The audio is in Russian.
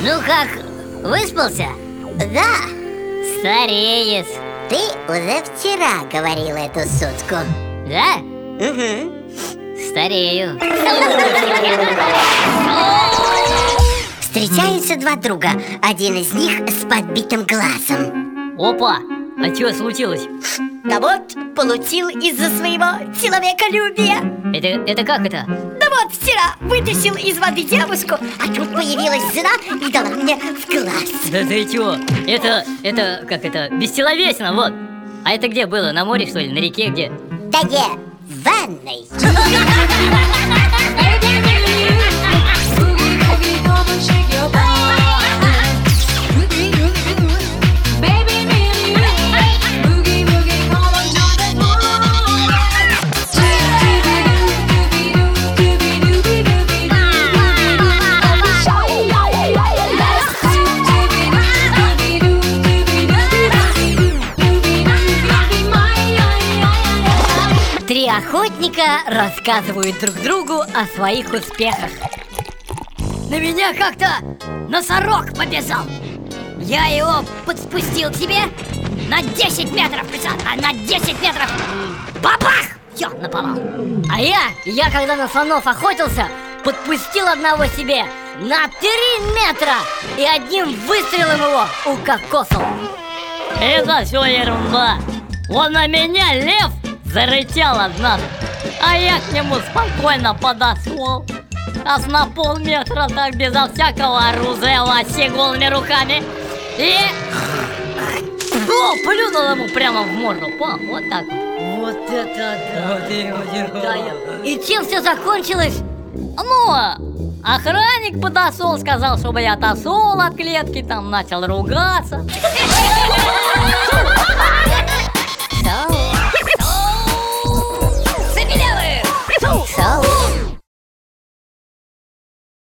Ну как, выспался? Да. Стареец. Ты уже вчера говорил эту сутку. Да? Угу. Старею. Встречаются два друга. Один из них с подбитым глазом. Опа! А что случилось? Да вот, получил из-за своего человеколюбия Это, это как это? Да вот, вчера вытащил из воды девушку А тут появилась жена и дала мне в глаз Да ты чё? Это, это, как это, бесчеловечно, вот А это где было? На море, что ли? На реке где? Да не, в ванной Охотника рассказывают друг другу о своих успехах. На меня как-то носорог побежал. Я его подспустил к себе на 10 метров, а на 10 метров. Бабах! Все, наповал А я, я когда на слонов охотился, подпустил одного себе на 3 метра И одним выстрелом его укокосал. Это все ерунда. Он на меня лев зарычал однажды А я к нему спокойно подошел. Аж на полметра так безо всякого оружия вообще голыми руками. И... О, плюнул ему прямо в морду. Понял? Вот так вот. Вот это да. Да, я- И чем все закончилось? Ну, охранник подошел, сказал, чтобы я отошел от клетки Там начал ругаться